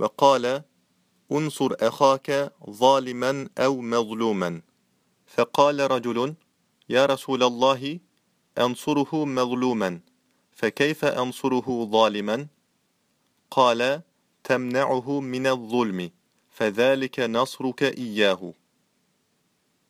وقال انصر أخاك ظالما أو مظلوما فقال رجل يا رسول الله أنصره مظلوما فكيف أنصره ظالما؟ قال تمنعه من الظلم فذلك نصرك إياه